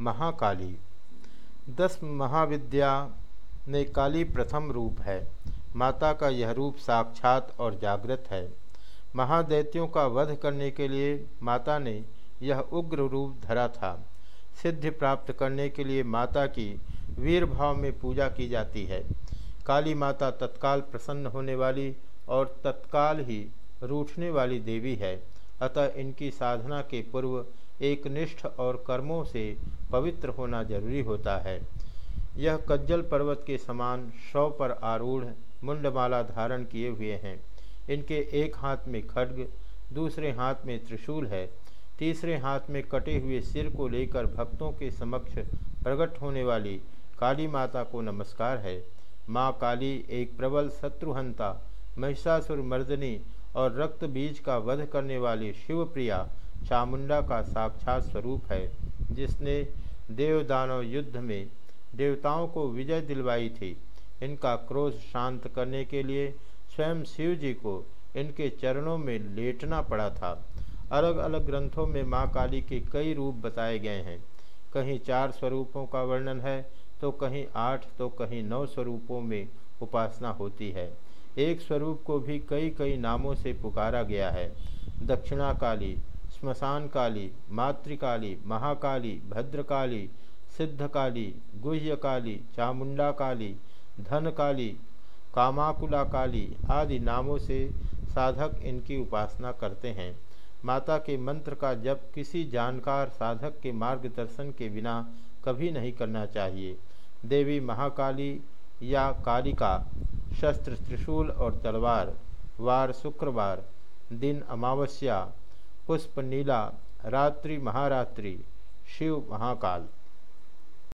महाकाली। दस महाविद्या में काली प्रथम रूप है। माता का यह रूप साक्षात और जागृत है। महादैत्यों का वध करने के लिए माता ने यह उग्र रूप धरा था। सिद्धि प्राप्त करने के लिए माता की वीर भाव में पूजा की जाती है। काली माता तत्काल प्रसन्न होने वाली और तत्काल ही रूठने वाली देवी है। अतः इनकी साधना के पूर्व एक निष्ठ और कर्मों से पवित्र होना ज़रूरी होता है। यह कज्जल पर्वत के समान शव पर आरूढ़ मुंडमाला धारण किए हुए हैं। इनके एक हाथ में खड्ग, दूसरे हाथ में त्रिशूल है। तीसरे हाथ में कटे हुए सिर को लेकर भक्तों के समक्ष प्रकट होने वाली काली माता को नमस्कार है। माँ काली एक प्रबल शत्रुहंता, महिषासुर मर्दनी और रक्त बीज का वध करने वाली शिवप्रिया चामुंडा का साक्षात स्वरूप है, जिसने देवदानव युद्ध में देवताओं को विजय दिलवाई थी। इनका क्रोध शांत करने के लिए स्वयं शिव जी को इनके चरणों में लेटना पड़ा था। अलग अलग ग्रंथों में माँ काली के कई रूप बताए गए हैं। कहीं चार स्वरूपों का वर्णन है तो कहीं आठ तो कहीं नौ स्वरूपों में उपासना होती है। एक स्वरूप को भी कई कई नामों से पुकारा गया है। दक्षिणा काली श्मशान काली मातृकाली, महाकाली, भद्रकाली, सिद्धकाली गुह्य काली चामुंडा काली धन काली कामाकुला काली आदि नामों से साधक इनकी उपासना करते हैं। माता के मंत्र का जप किसी जानकार साधक के मार्गदर्शन के बिना कभी नहीं करना चाहिए। देवी महाकाली या कालिका, शस्त्र त्रिशूल और तलवार, वार शुक्रवार, दिन अमावस्या पुष्प नीला रात्रि महारात्रि शिव महाकाल।